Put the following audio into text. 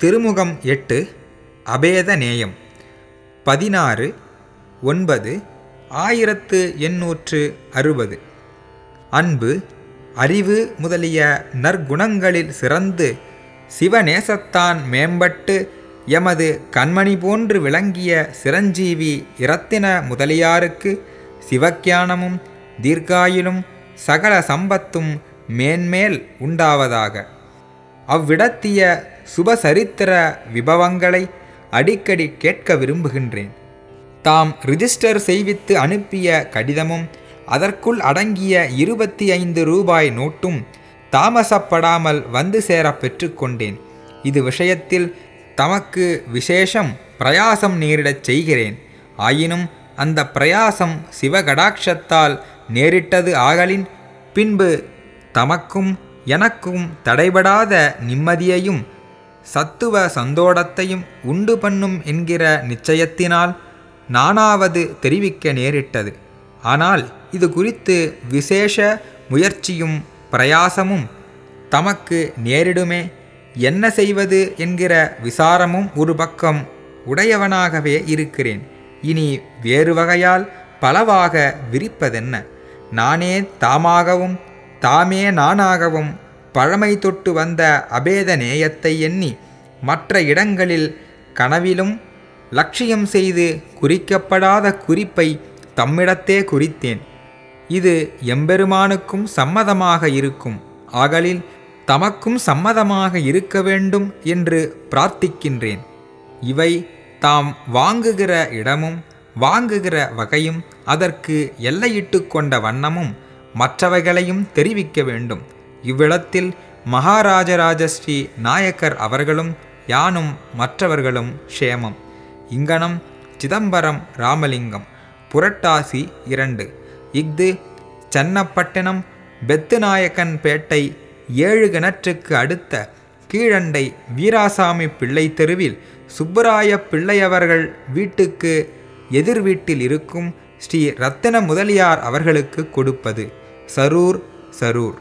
திருமுகம் எட்டு அபேத நேயம். பதினாறு ஒன்பது ஆயிரத்து எண்ணூற்று அறுபது. அன்பு அறிவு முதலிய நற்குணங்களில் சிறந்து சிவநேசத்தான் மேம்பட்டு எமது கண்மணி போன்று விளங்கிய சிரஞ்சீவி இரத்தின முதலியாருக்கு சிவக்கியானமும் தீர்க்காயிலும் சகல சம்பத்தும் மேன்மேல் உண்டாவதாக. அவ்விடத்திய சுபசரித்திர விபவங்களை அடிக்கடி கேட்க விரும்புகின்றேன். தாம் ரிஜிஸ்டர் செய்வித்து அனுப்பிய கடிதமும் அதற்குள் அடங்கிய இருபத்தி ஐந்து ரூபாய் நோட்டும் தாமசப்படாமல் வந்து சேர பெற்றுக்கொண்டேன் இது விஷயத்தில் தமக்கு விசேஷம் பிரயாசம் நேரிடச் செய்கிறேன். ஆயினும் அந்த பிரயாசம் சிவகடாட்சத்தால் நேரிட்டது ஆகலின் பின்பு தமக்கும் எனக்கும் தடைபடாத நிம்மதியையும் சத்துவ சந்தோடத்தையும் உண்டு பண்ணும் என்கிற நிச்சயத்தினால் நானாவது தெரிவிக்க நேரிட்டது. ஆனால் இது குறித்து விசேஷ முயற்சியும் பிரயாசமும் தமக்கு நேரிடுமே. என்ன செய்வது என்கிற விசாரமும் ஒரு பக்கம் உடையவனாகவே இருக்கிறேன். இனி வேறு வகையால் பலவாக விரிப்பதென்ன? நானே தாமாகவும் தாமே நானாகவும் பழமை தொட்டு வந்த அபேத நேயத்தை எண்ணி மற்ற இடங்களில் கனவிலும் லட்சியம் செய்து குறிக்கப்படாத குறிப்பை தம்மிடத்தே குறித்தேன். இது எம்பெருமானுக்கும் சம்மதமாக இருக்கும். ஆகலில் தமக்கும் சம்மதமாக இருக்க வேண்டும் என்று பிரார்த்திக்கின்றேன். இவை தாம் வாங்குகிற இடமும் வாங்குகிற வகையும் அதற்கு எல்லையிட்டு கொண்ட வண்ணமும் மற்றவைகளையும் தெரிவிக்க வேண்டும். இவ்விடத்தில் மகாராஜராஜஸ்ரீ நாயக்கர் அவர்களும் யானும் மற்றவர்களும் க்ஷேமம். இங்கனம் சிதம்பரம் ராமலிங்கம் புரட்டாசி இரண்டு. இஃது சென்னப்பட்டினம் பெத்துநாயக்கன் பேட்டை ஏழு கிணற்றுக்கு அடுத்த கீழண்டை வீராசாமி பிள்ளை தெருவில் சுப்பராய பிள்ளையவர்கள் வீட்டுக்கு எதிர் வீட்டில் இருக்கும் ஸ்ரீ ரத்தின முதலியார் அவர்களுக்கு கொடுப்பது. சரூர் சரூர்.